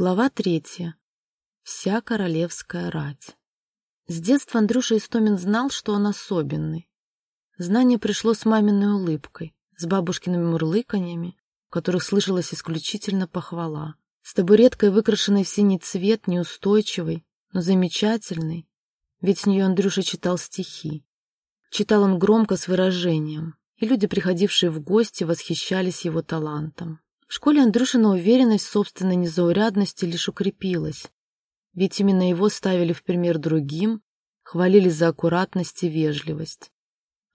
Глава третья. Вся королевская рать. С детства Андрюша Истомин знал, что он особенный. Знание пришло с маминой улыбкой, с бабушкиными мурлыканьями, в которых слышалась исключительно похвала, с табуреткой, выкрашенной в синий цвет, неустойчивой, но замечательной, ведь с нее Андрюша читал стихи. Читал он громко с выражением, и люди, приходившие в гости, восхищались его талантом. В школе Андрюшина уверенность в собственной незаурядности лишь укрепилась, ведь именно его ставили в пример другим, хвалили за аккуратность и вежливость.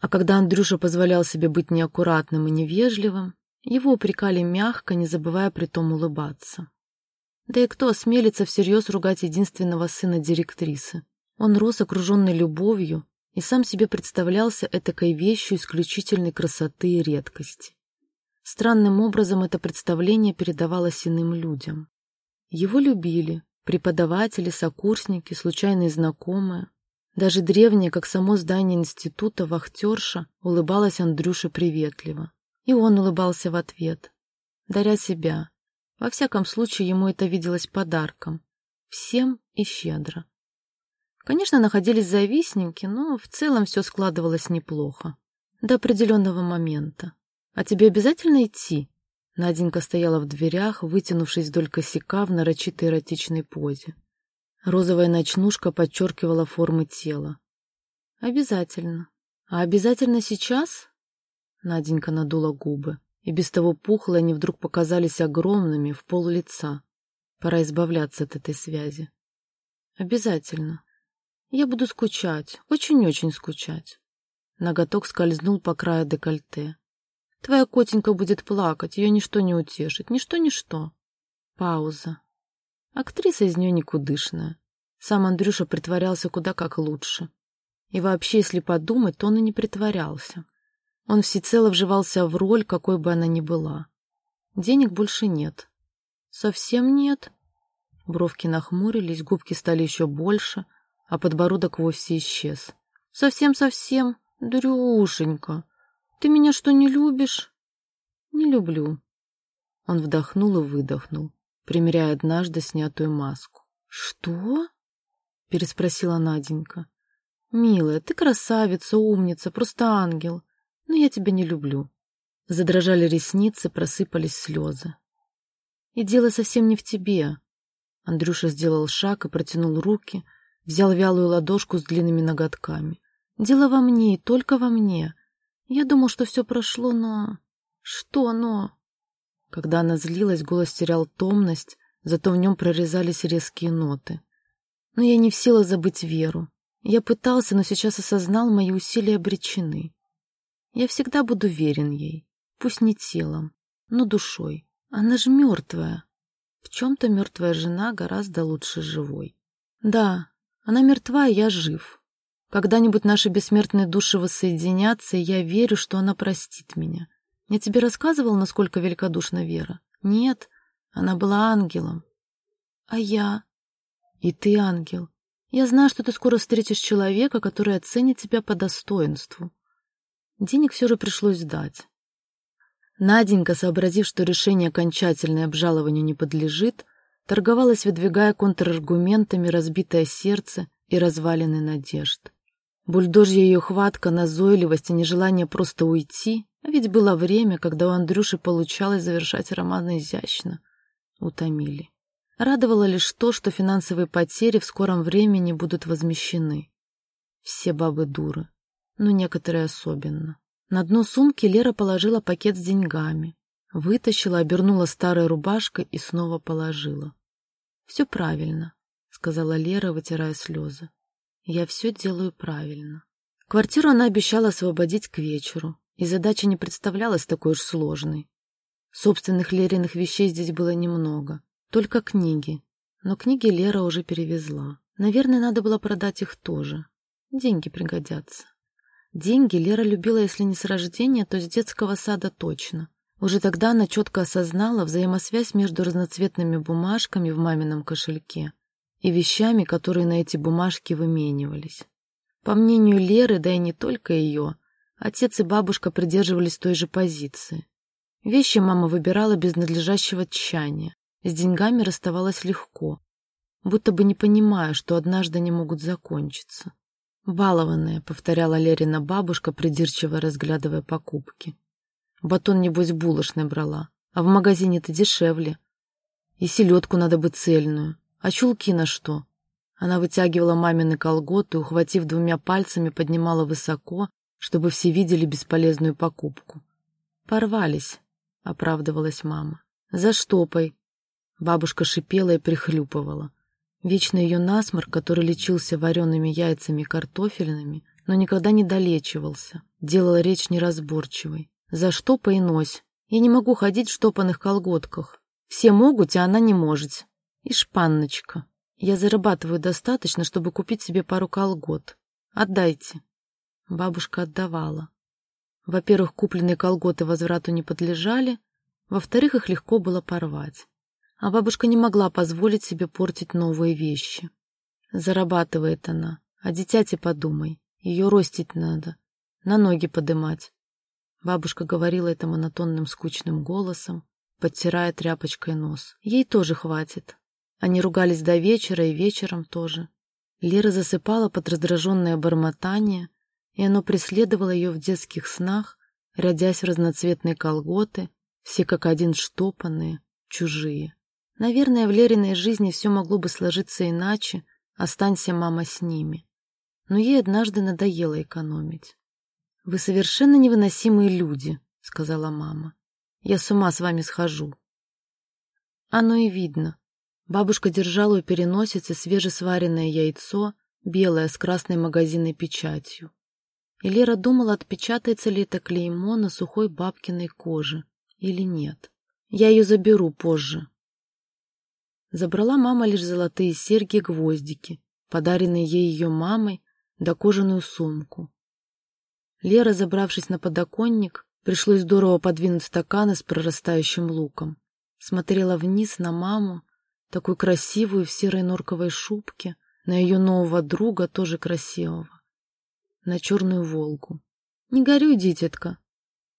А когда Андрюша позволял себе быть неаккуратным и невежливым, его упрекали мягко, не забывая при том улыбаться. Да и кто осмелится всерьез ругать единственного сына директрисы? Он рос окруженный любовью и сам себе представлялся этакой вещью исключительной красоты и редкости. Странным образом это представление передавалось иным людям. Его любили преподаватели, сокурсники, случайные знакомые. Даже древняя, как само здание института, вахтерша улыбалась Андрюше приветливо. И он улыбался в ответ, даря себя. Во всяком случае, ему это виделось подарком. Всем и щедро. Конечно, находились завистники, но в целом все складывалось неплохо. До определенного момента. «А тебе обязательно идти?» Наденька стояла в дверях, вытянувшись вдоль косяка в нарочитой эротичной позе. Розовая ночнушка подчеркивала формы тела. «Обязательно. А обязательно сейчас?» Наденька надула губы, и без того пухлые они вдруг показались огромными в пол лица. Пора избавляться от этой связи. «Обязательно. Я буду скучать, очень-очень скучать». Ноготок скользнул по краю декольте. Твоя котенька будет плакать, ее ничто не утешит, ничто-ничто. Пауза. Актриса из нее никудышная. Сам Андрюша притворялся куда как лучше. И вообще, если подумать, то он и не притворялся. Он всецело вживался в роль, какой бы она ни была. Денег больше нет. Совсем нет. Бровки нахмурились, губки стали еще больше, а подбородок вовсе исчез. Совсем-совсем, Дрюшенька. Ты меня что, не любишь? Не люблю. Он вдохнул и выдохнул, примеряя однажды снятую маску. Что? Переспросила Наденька. Милая, ты красавица, умница, просто ангел. Но я тебя не люблю. Задрожали ресницы, просыпались слезы. И дело совсем не в тебе. Андрюша сделал шаг и протянул руки, взял вялую ладошку с длинными ноготками. Дело во мне и только во мне. Я думал, что все прошло, но... Что но? Когда она злилась, голос терял томность, зато в нем прорезались резкие ноты. Но я не в силах забыть Веру. Я пытался, но сейчас осознал, мои усилия обречены. Я всегда буду верен ей, пусть не телом, но душой. Она же мертвая. В чем-то мертвая жена гораздо лучше живой. Да, она мертва, и я жив. Когда-нибудь наши бессмертные души воссоединятся, и я верю, что она простит меня. Я тебе рассказывал, насколько великодушна Вера? Нет, она была ангелом. А я? И ты ангел. Я знаю, что ты скоро встретишь человека, который оценит тебя по достоинству. Денег все же пришлось дать. Наденька, сообразив, что решение окончательное обжалованию не подлежит, торговалась, выдвигая контраргументами разбитое сердце и развалины надежд. Бульдожья ее хватка, назойливость и нежелание просто уйти, а ведь было время, когда у Андрюши получалось завершать роман изящно, утомили. Радовало лишь то, что финансовые потери в скором времени будут возмещены. Все бабы дуры, но некоторые особенно. На дно сумки Лера положила пакет с деньгами, вытащила, обернула старой рубашкой и снова положила. «Все правильно», — сказала Лера, вытирая слезы. Я все делаю правильно. Квартиру она обещала освободить к вечеру, и задача не представлялась такой уж сложной. Собственных Лериных вещей здесь было немного, только книги. Но книги Лера уже перевезла. Наверное, надо было продать их тоже. Деньги пригодятся. Деньги Лера любила, если не с рождения, то с детского сада точно. Уже тогда она четко осознала взаимосвязь между разноцветными бумажками в мамином кошельке и вещами, которые на эти бумажки выменивались. По мнению Леры, да и не только ее, отец и бабушка придерживались той же позиции. Вещи мама выбирала без надлежащего тщания, с деньгами расставалась легко, будто бы не понимая, что однажды они могут закончиться. «Балованная», — повторяла Лерина бабушка, придирчиво разглядывая покупки. «Батон, небось, булочной брала, а в магазине-то дешевле. И селедку надо бы цельную. А чулки на что?» Она вытягивала мамины колготы, ухватив двумя пальцами, поднимала высоко, чтобы все видели бесполезную покупку. «Порвались», — оправдывалась мама. «Заштопай». Бабушка шипела и прихлюпывала. Вечно ее насморк, который лечился вареными яйцами и картофельными, но никогда не долечивался, делала речь неразборчивой. «За что поинось? Я не могу ходить в штопанных колготках. Все могут, а она не может. И шпанночка. Я зарабатываю достаточно, чтобы купить себе пару колгот. Отдайте». Бабушка отдавала. Во-первых, купленные колготы возврату не подлежали, во-вторых, их легко было порвать а бабушка не могла позволить себе портить новые вещи. Зарабатывает она, а дитяти подумай, ее ростить надо, на ноги подымать. Бабушка говорила это монотонным скучным голосом, подтирая тряпочкой нос. Ей тоже хватит. Они ругались до вечера и вечером тоже. Лера засыпала под раздраженное бормотание, и оно преследовало ее в детских снах, рядясь в разноцветные колготы, все как один штопанные, чужие. Наверное, в Лериной жизни все могло бы сложиться иначе, останься мама с ними. Но ей однажды надоело экономить. «Вы совершенно невыносимые люди», — сказала мама. «Я с ума с вами схожу». Оно и видно. Бабушка держала у переносицы свежесваренное яйцо, белое с красной магазинной печатью. И Лера думала, отпечатается ли это клеймо на сухой бабкиной коже или нет. «Я ее заберу позже», Забрала мама лишь золотые серьги-гвоздики, подаренные ей ее мамой, да кожаную сумку. Лера, забравшись на подоконник, пришлось здорово подвинуть стаканы с прорастающим луком. Смотрела вниз на маму, такую красивую в серой норковой шубке, на ее нового друга, тоже красивого, на черную Волгу. «Не горюй, дитятка!»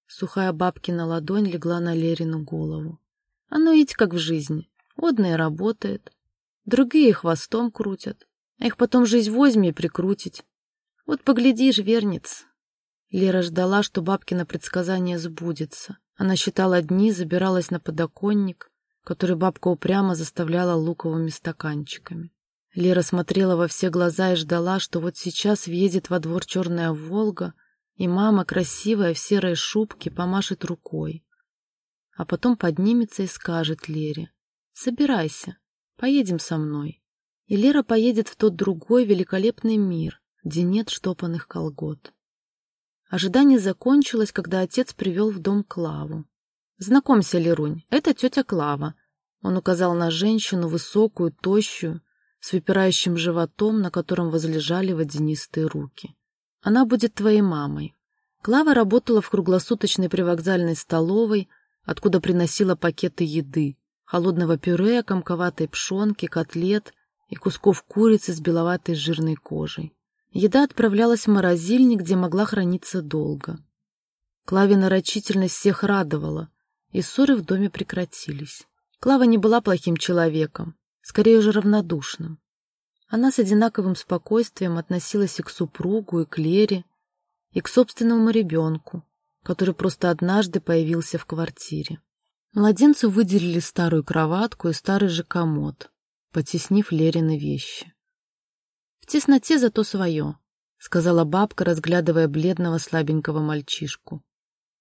Сухая бабкина ладонь легла на Лерину голову. «Оно ведь как в жизни. Одные работают, другие хвостом крутят, а их потом жизнь возьми и прикрутить. Вот поглядишь, вернец. Лера ждала, что бабкино предсказание сбудется. Она считала дни, забиралась на подоконник, который бабка упрямо заставляла луковыми стаканчиками. Лера смотрела во все глаза и ждала, что вот сейчас въедет во двор черная «Волга», и мама, красивая в серой шубке, помашет рукой. А потом поднимется и скажет Лере, Собирайся, поедем со мной. И Лера поедет в тот другой великолепный мир, где нет штопанных колгот. Ожидание закончилось, когда отец привел в дом Клаву. «Знакомься, Лерунь, это тетя Клава». Он указал на женщину, высокую, тощую, с выпирающим животом, на котором возлежали водянистые руки. «Она будет твоей мамой». Клава работала в круглосуточной привокзальной столовой, откуда приносила пакеты еды, холодного пюре, комковатой пшенки, котлет и кусков курицы с беловатой жирной кожей. Еда отправлялась в морозильник, где могла храниться долго. Клавина рачительность всех радовала, и ссоры в доме прекратились. Клава не была плохим человеком, скорее уже равнодушным. Она с одинаковым спокойствием относилась и к супругу, и к Лере, и к собственному ребенку, который просто однажды появился в квартире. Младенцу выделили старую кроватку и старый же комод, потеснив Лерины вещи. «В тесноте зато свое», — сказала бабка, разглядывая бледного слабенького мальчишку.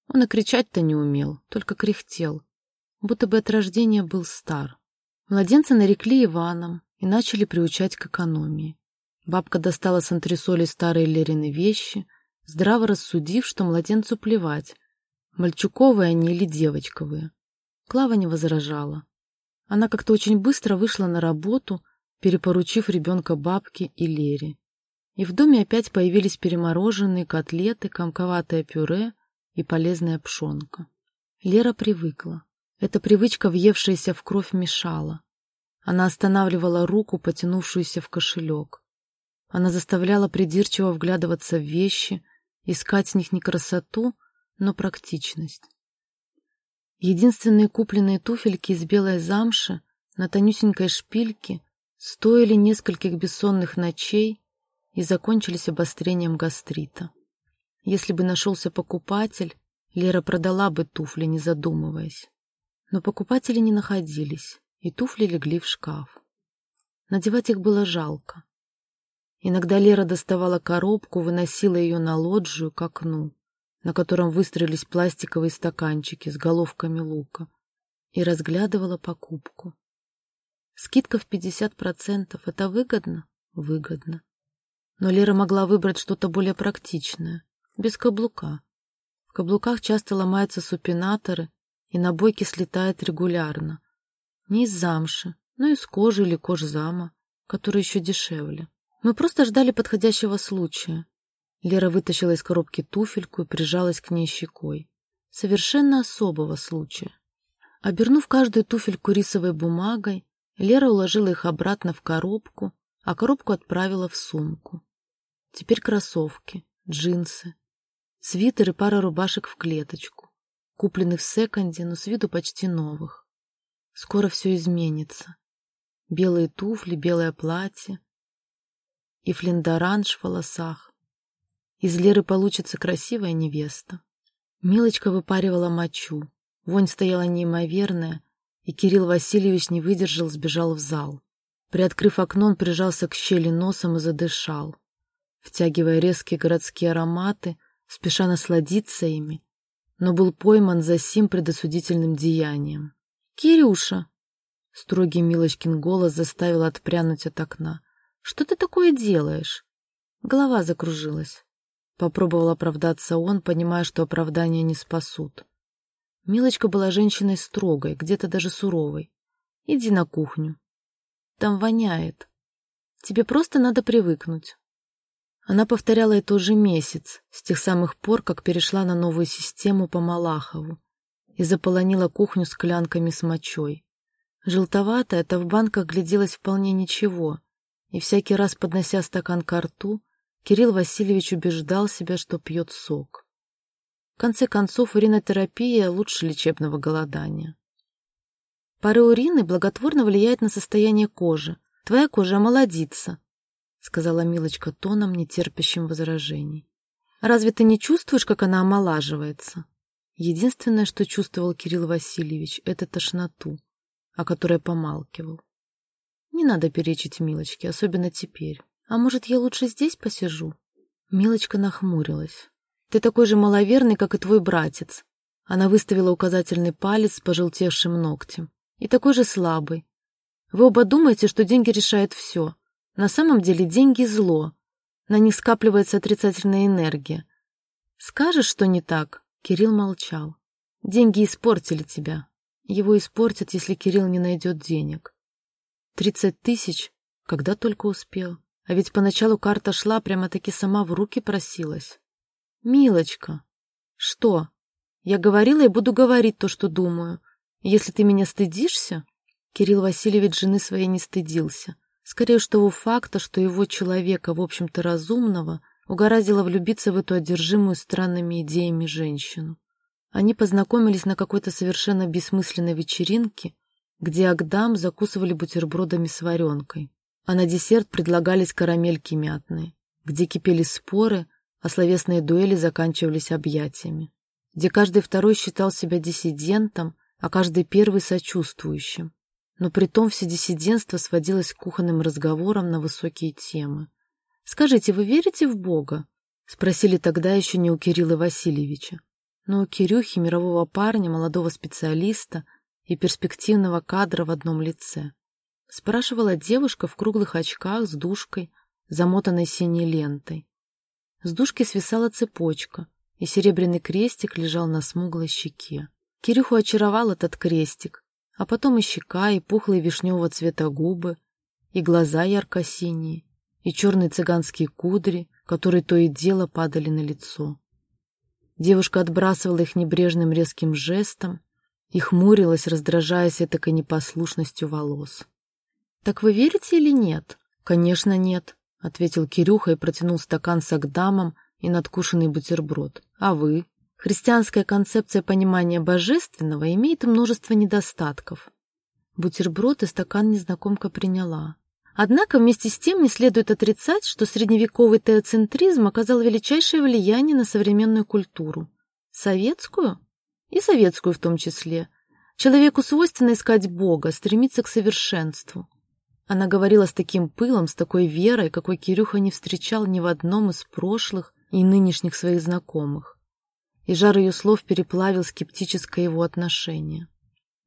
Он и кричать-то не умел, только кряхтел, будто бы от рождения был стар. Младенца нарекли Иваном и начали приучать к экономии. Бабка достала с антресоли старые Лерины вещи, здраво рассудив, что младенцу плевать, мальчуковые они или девочковые. Клава не возражала. Она как-то очень быстро вышла на работу, перепоручив ребенка бабке и Лере. И в доме опять появились перемороженные котлеты, комковатое пюре и полезная пшенка. Лера привыкла. Эта привычка, въевшаяся в кровь, мешала. Она останавливала руку, потянувшуюся в кошелек. Она заставляла придирчиво вглядываться в вещи, искать в них не красоту, но практичность. Единственные купленные туфельки из белой замши на тонюсенькой шпильке стоили нескольких бессонных ночей и закончились обострением гастрита. Если бы нашелся покупатель, Лера продала бы туфли, не задумываясь. Но покупатели не находились, и туфли легли в шкаф. Надевать их было жалко. Иногда Лера доставала коробку, выносила ее на лоджию к окну, на котором выстроились пластиковые стаканчики с головками лука, и разглядывала покупку. Скидка в 50% — это выгодно? Выгодно. Но Лера могла выбрать что-то более практичное, без каблука. В каблуках часто ломаются супинаторы, и набойки слетают регулярно. Не из замши, но из кожи или кожзама, который еще дешевле. Мы просто ждали подходящего случая. Лера вытащила из коробки туфельку и прижалась к ней щекой. Совершенно особого случая. Обернув каждую туфельку рисовой бумагой, Лера уложила их обратно в коробку, а коробку отправила в сумку. Теперь кроссовки, джинсы, свитер и пара рубашек в клеточку, купленных в секонде, но с виду почти новых. Скоро все изменится. Белые туфли, белое платье, и флиндаранж в волосах. Из Леры получится красивая невеста. Милочка выпаривала мочу. Вонь стояла неимоверная, и Кирилл Васильевич не выдержал, сбежал в зал. Приоткрыв окно, он прижался к щели носом и задышал, втягивая резкие городские ароматы, спеша насладиться ими, но был пойман за сим предосудительным деянием. «Кирюша!» — строгий Милочкин голос заставил отпрянуть от окна. Что ты такое делаешь? Голова закружилась. Попробовал оправдаться он, понимая, что оправдания не спасут. Милочка была женщиной строгой, где-то даже суровой. Иди на кухню. Там воняет. Тебе просто надо привыкнуть. Она повторяла это уже месяц, с тех самых пор, как перешла на новую систему по Малахову и заполонила кухню склянками с мочой. Желтоватая, это в банках гляделось вполне ничего, и всякий раз, поднося стакан к рту, Кирилл Васильевич убеждал себя, что пьет сок. В конце концов, уринотерапия лучше лечебного голодания. Пары урины благотворно влияет на состояние кожи. Твоя кожа омолодится, — сказала Милочка тоном, нетерпящим возражений. Разве ты не чувствуешь, как она омолаживается? Единственное, что чувствовал Кирилл Васильевич, — это тошноту, о которой помалкивал. Не надо перечить Милочке, особенно теперь. А может, я лучше здесь посижу? Милочка нахмурилась. Ты такой же маловерный, как и твой братец. Она выставила указательный палец с пожелтевшим ногтем. И такой же слабый. Вы оба думаете, что деньги решают все. На самом деле деньги — зло. На них скапливается отрицательная энергия. Скажешь, что не так? Кирилл молчал. Деньги испортили тебя. Его испортят, если Кирилл не найдет денег. Тридцать тысяч? Когда только успел. А ведь поначалу карта шла, прямо-таки сама в руки просилась. Милочка. Что? Я говорила и буду говорить то, что думаю. Если ты меня стыдишься... Кирилл Васильевич жены своей не стыдился. Скорее уж того факта, что его человека, в общем-то разумного, угораздило влюбиться в эту одержимую странными идеями женщину. Они познакомились на какой-то совершенно бессмысленной вечеринке, где Агдам закусывали бутербродами с варенкой, а на десерт предлагались карамельки мятные, где кипели споры, а словесные дуэли заканчивались объятиями, где каждый второй считал себя диссидентом, а каждый первый сочувствующим. Но при том все диссидентство сводилось к кухонным разговорам на высокие темы. «Скажите, вы верите в Бога?» — спросили тогда еще не у Кирилла Васильевича, но у Кирюхи, мирового парня, молодого специалиста — и перспективного кадра в одном лице. Спрашивала девушка в круглых очках с душкой, замотанной синей лентой. С душки свисала цепочка, и серебряный крестик лежал на смуглой щеке. Кирюху очаровал этот крестик, а потом и щека, и пухлые вишневого цвета губы, и глаза ярко-синие, и черные цыганские кудри, которые то и дело падали на лицо. Девушка отбрасывала их небрежным резким жестом, и хмурилась, раздражаясь этакой непослушностью волос. «Так вы верите или нет?» «Конечно, нет», — ответил Кирюха и протянул стакан с агдамом и надкушенный бутерброд. «А вы?» «Христианская концепция понимания божественного имеет множество недостатков. Бутерброд и стакан незнакомка приняла. Однако вместе с тем не следует отрицать, что средневековый теоцентризм оказал величайшее влияние на современную культуру. Советскую? И советскую в том числе. Человеку свойственно искать Бога, стремиться к совершенству. Она говорила с таким пылом, с такой верой, какой Кирюха не встречал ни в одном из прошлых и нынешних своих знакомых. И жар ее слов переплавил скептическое его отношение.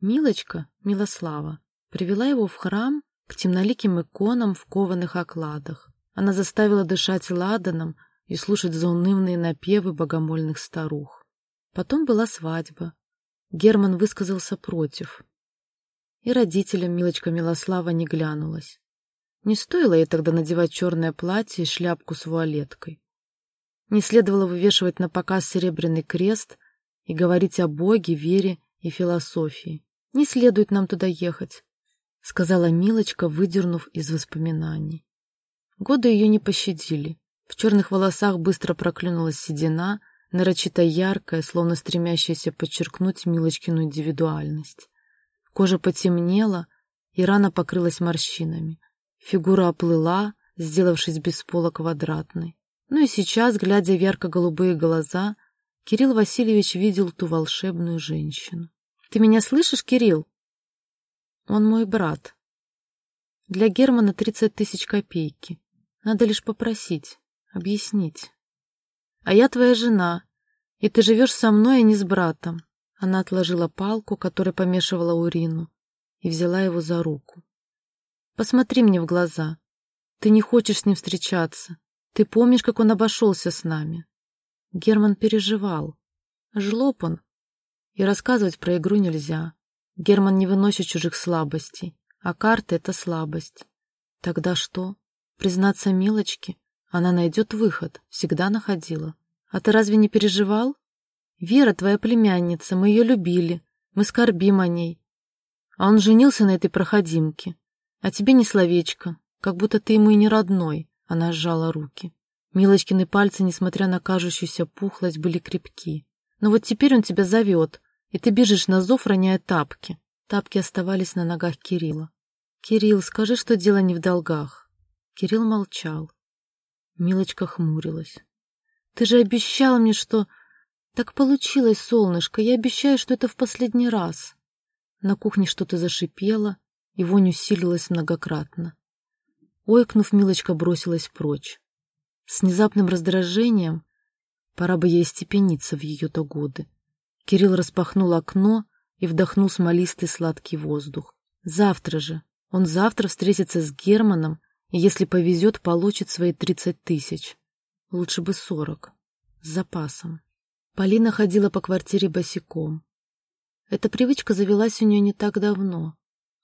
Милочка, Милослава, привела его в храм к темноликим иконам в кованых окладах. Она заставила дышать ладаном и слушать заунывные напевы богомольных старух. Потом была свадьба. Герман высказался против. И родителям Милочка Милослава не глянулась. Не стоило ей тогда надевать черное платье и шляпку с вуалеткой. Не следовало вывешивать на показ серебряный крест и говорить о Боге, вере и философии. Не следует нам туда ехать. — сказала Милочка, выдернув из воспоминаний. Годы ее не пощадили. В черных волосах быстро проклюнулась седина, нарочито яркая, словно стремящаяся подчеркнуть Милочкину индивидуальность. Кожа потемнела, и рана покрылась морщинами. Фигура оплыла, сделавшись без пола квадратной. Ну и сейчас, глядя в ярко-голубые глаза, Кирилл Васильевич видел ту волшебную женщину. — Ты меня слышишь, Кирилл? Он мой брат. Для Германа тридцать тысяч копейки. Надо лишь попросить, объяснить. А я твоя жена, и ты живешь со мной, а не с братом. Она отложила палку, которой помешивала урину, и взяла его за руку. Посмотри мне в глаза. Ты не хочешь с ним встречаться. Ты помнишь, как он обошелся с нами? Герман переживал. Жлоб он. И рассказывать про игру нельзя. Герман не выносит чужих слабостей, а карты — это слабость. Тогда что? Признаться Милочке? Она найдет выход, всегда находила. А ты разве не переживал? Вера твоя племянница, мы ее любили, мы скорбим о ней. А он женился на этой проходимке. А тебе не словечко, как будто ты ему и не родной. Она сжала руки. Милочкины пальцы, несмотря на кажущуюся пухлость, были крепки. Но вот теперь он тебя зовет, и ты бежишь на зов, роняя тапки. Тапки оставались на ногах Кирилла. «Кирилл, скажи, что дело не в долгах». Кирилл молчал. Милочка хмурилась. «Ты же обещал мне, что...» «Так получилось, солнышко, я обещаю, что это в последний раз». На кухне что-то зашипело, и вонь усилилась многократно. Ойкнув, Милочка бросилась прочь. С внезапным раздражением пора бы ей степениться в ее-то годы. Кирилл распахнул окно и вдохнул смолистый сладкий воздух. Завтра же. Он завтра встретится с Германом, и, если повезет, получит свои тридцать тысяч. Лучше бы сорок. С запасом. Полина ходила по квартире босиком. Эта привычка завелась у нее не так давно,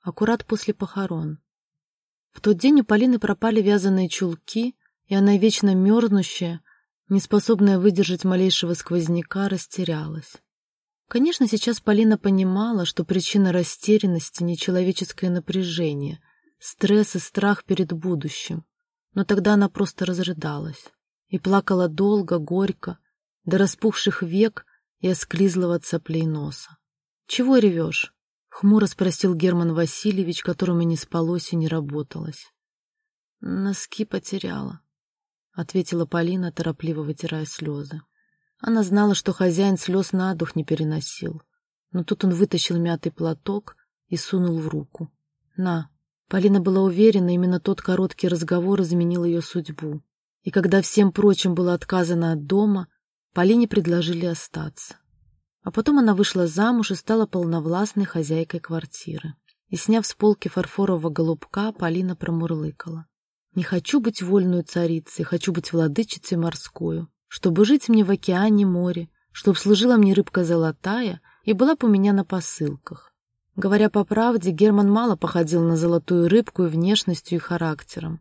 аккурат после похорон. В тот день у Полины пропали вязаные чулки, и она, вечно мерзнущая, неспособная выдержать малейшего сквозняка, растерялась. Конечно, сейчас Полина понимала, что причина растерянности — нечеловеческое напряжение, стресс и страх перед будущим. Но тогда она просто разрыдалась и плакала долго, горько, до распухших век и осклизлого от соплей носа. — Чего ревешь? — хмуро спросил Герман Васильевич, которому не спалось и не работалось. — Носки потеряла, — ответила Полина, торопливо вытирая слезы. Она знала, что хозяин слез на дух не переносил. Но тут он вытащил мятый платок и сунул в руку. «На». Полина была уверена, именно тот короткий разговор изменил ее судьбу. И когда всем прочим было отказано от дома, Полине предложили остаться. А потом она вышла замуж и стала полновластной хозяйкой квартиры. И, сняв с полки фарфорового голубка, Полина промурлыкала. «Не хочу быть вольную царицей, хочу быть владычицей морскую чтобы жить мне в океане море, чтоб служила мне рыбка золотая и была бы у меня на посылках. Говоря по правде, Герман мало походил на золотую рыбку и внешностью, и характером.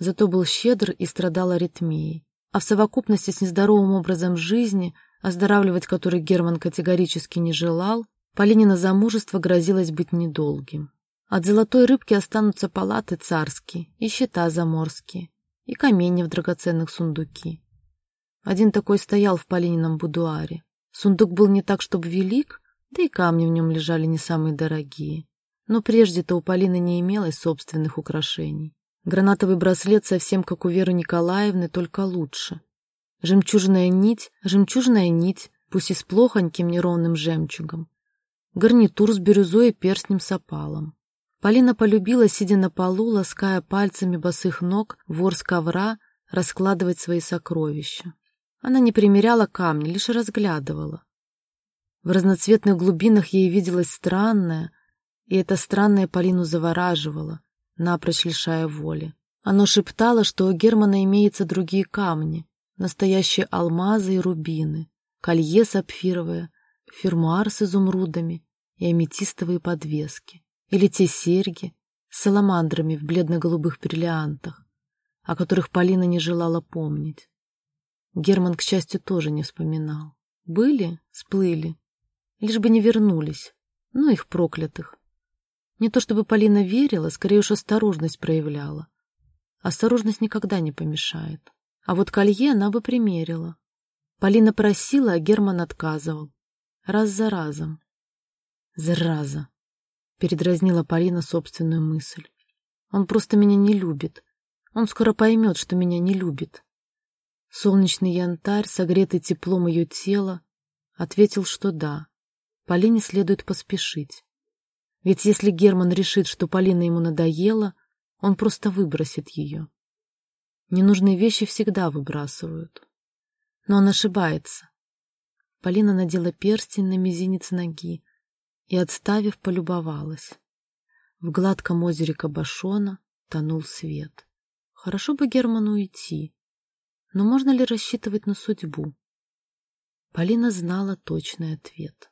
Зато был щедр и страдал аритмией. А в совокупности с нездоровым образом жизни, оздоравливать который Герман категорически не желал, Полинина замужество грозилось быть недолгим. От золотой рыбки останутся палаты царские, и счета заморские, и камни в драгоценных сундуки. Один такой стоял в Полинином будуаре. Сундук был не так, чтобы велик, да и камни в нем лежали не самые дорогие. Но прежде-то у Полины не имелось собственных украшений. Гранатовый браслет совсем как у Веры Николаевны, только лучше. Жемчужная нить, жемчужная нить, пусть и с плохоньким неровным жемчугом. Гарнитур с бирюзой и перстнем с опалом. Полина полюбила, сидя на полу, лаская пальцами босых ног, вор с ковра, раскладывать свои сокровища. Она не примеряла камни, лишь разглядывала. В разноцветных глубинах ей виделось странное, и это странное Полину завораживало, напрочь лишая воли. Оно шептало, что у Германа имеются другие камни, настоящие алмазы и рубины, колье сапфировое, фермуар с изумрудами и аметистовые подвески, или те серьги с саламандрами в бледно-голубых бриллиантах, о которых Полина не желала помнить. Герман, к счастью, тоже не вспоминал. Были, сплыли, лишь бы не вернулись, ну их проклятых. Не то чтобы Полина верила, скорее уж осторожность проявляла. Осторожность никогда не помешает. А вот колье она бы примерила. Полина просила, а Герман отказывал. Раз за разом. Зараза! Передразнила Полина собственную мысль. Он просто меня не любит. Он скоро поймет, что меня не любит. Солнечный янтарь, согретый теплом ее тела, ответил, что да. Полине следует поспешить. Ведь если Герман решит, что Полина ему надоела, он просто выбросит ее. Ненужные вещи всегда выбрасывают. Но он ошибается. Полина надела перстень на мизинец ноги и, отставив, полюбовалась. В гладком озере Кабашона тонул свет. Хорошо бы Герману уйти. Но можно ли рассчитывать на судьбу? Полина знала точный ответ.